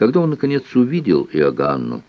Когда он, наконец, увидел Иоганну,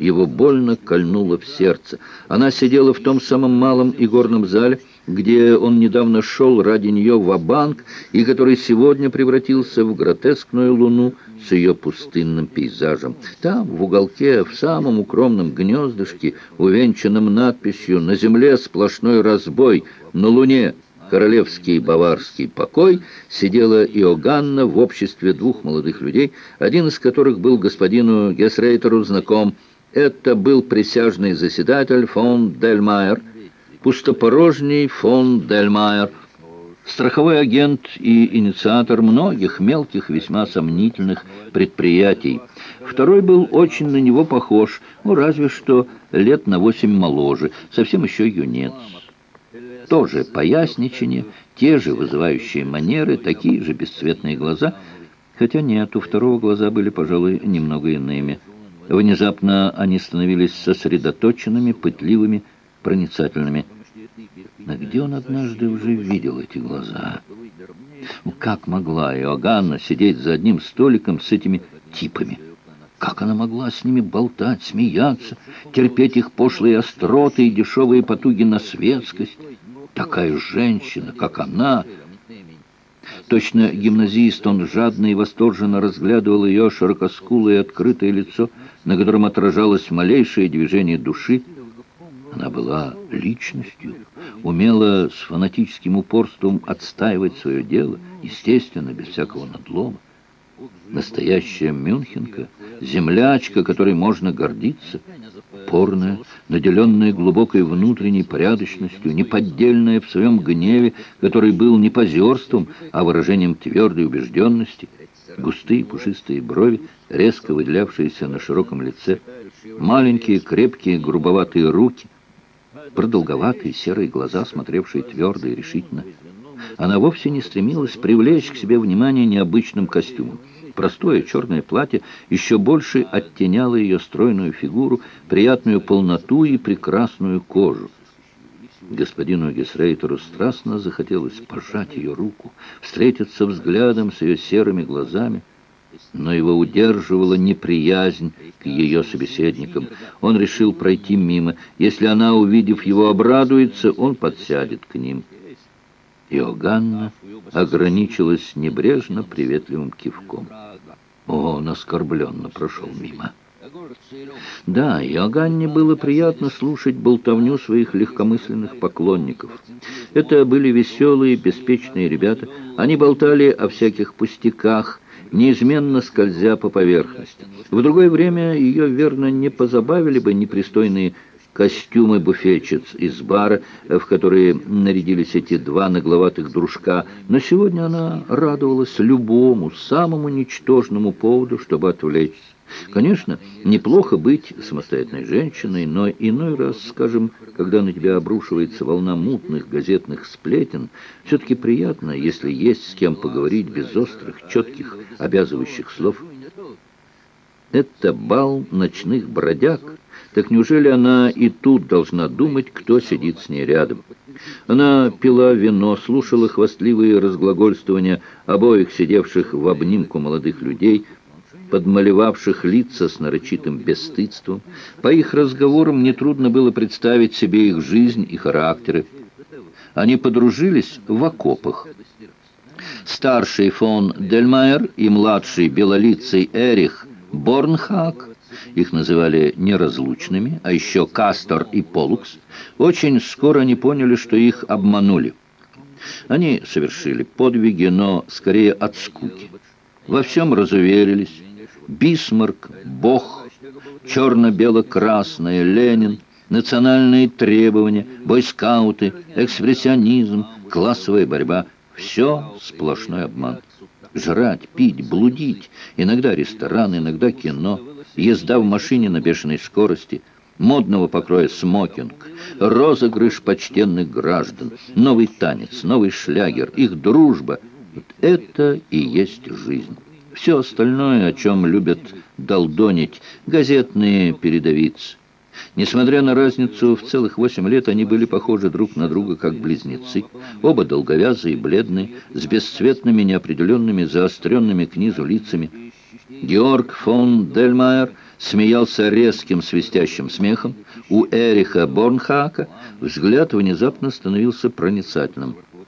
его больно кольнуло в сердце. Она сидела в том самом малом игорном зале, где он недавно шел ради нее в банк и который сегодня превратился в гротескную луну с ее пустынным пейзажем. Там, в уголке, в самом укромном гнездышке, увенчанном надписью «На земле сплошной разбой, на луне королевский баварский покой сидела Иоганна в обществе двух молодых людей, один из которых был господину Гесрейтеру знаком. Это был присяжный заседатель фон Дельмайер, пустопорожний фон Дельмайер, страховой агент и инициатор многих мелких, весьма сомнительных предприятий. Второй был очень на него похож, ну, разве что лет на восемь моложе, совсем еще юнец. Тоже поясничание, те же вызывающие манеры, такие же бесцветные глаза, хотя нет, у второго глаза были, пожалуй, немного иными. Внезапно они становились сосредоточенными, пытливыми, проницательными. Но где он однажды уже видел эти глаза? Как могла Иоганна сидеть за одним столиком с этими типами? Как она могла с ними болтать, смеяться, терпеть их пошлые остроты и дешевые потуги на светскость? Такая женщина, как она... Точно гимназист, он жадно и восторженно разглядывал ее широкоскулое открытое лицо, на котором отражалось малейшее движение души. Она была личностью, умела с фанатическим упорством отстаивать свое дело, естественно, без всякого надлома. Настоящая мюнхенка, землячка, которой можно гордиться, порная, наделенная глубокой внутренней порядочностью, неподдельная в своем гневе, который был не позерством, а выражением твердой убежденности, густые пушистые брови, резко выделявшиеся на широком лице, маленькие, крепкие, грубоватые руки, продолговатые серые глаза, смотревшие твердо и решительно, она вовсе не стремилась привлечь к себе внимание необычным костюмом. Простое черное платье еще больше оттеняло ее стройную фигуру, приятную полноту и прекрасную кожу. Господину Гесрейтеру страстно захотелось пожать ее руку, встретиться взглядом с ее серыми глазами, но его удерживала неприязнь к ее собеседникам. Он решил пройти мимо. Если она, увидев его, обрадуется, он подсядет к ним. Иоганна ограничилась небрежно приветливым кивком. Он оскорбленно прошел мимо. Да, Иоганне было приятно слушать болтовню своих легкомысленных поклонников. Это были веселые, беспечные ребята. Они болтали о всяких пустяках, неизменно скользя по поверхности. В другое время ее, верно, не позабавили бы непристойные костюмы буфетчиц из бара, в которые нарядились эти два нагловатых дружка, но сегодня она радовалась любому, самому ничтожному поводу, чтобы отвлечься. Конечно, неплохо быть самостоятельной женщиной, но иной раз, скажем, когда на тебя обрушивается волна мутных газетных сплетен, все-таки приятно, если есть с кем поговорить без острых, четких, обязывающих слов. Это бал ночных бродяг, так неужели она и тут должна думать, кто сидит с ней рядом? Она пила вино, слушала хвастливые разглагольствования обоих сидевших в обнимку молодых людей, подмалевавших лица с нарочитым бесстыдством. По их разговорам нетрудно было представить себе их жизнь и характеры. Они подружились в окопах. Старший фон Дельмайер и младший белолицый Эрих Борнхак их называли неразлучными, а еще Кастор и Полукс, очень скоро они поняли, что их обманули. Они совершили подвиги, но скорее от скуки. Во всем разуверились. Бисмарк, Бог, черно-бело-красное, Ленин, национальные требования, бойскауты, экспрессионизм, классовая борьба – все сплошной обман. Жрать, пить, блудить, иногда ресторан, иногда кино – езда в машине на бешеной скорости, модного покроя смокинг, розыгрыш почтенных граждан, новый танец, новый шлягер, их дружба. Вот это и есть жизнь. Все остальное, о чем любят долдонить газетные передовицы. Несмотря на разницу в целых восемь лет, они были похожи друг на друга, как близнецы. Оба долговязые, бледные, с бесцветными, неопределенными, заостренными к низу лицами. Георг фон Дельмайер смеялся резким свистящим смехом. У Эриха Борнхака взгляд внезапно становился проницательным.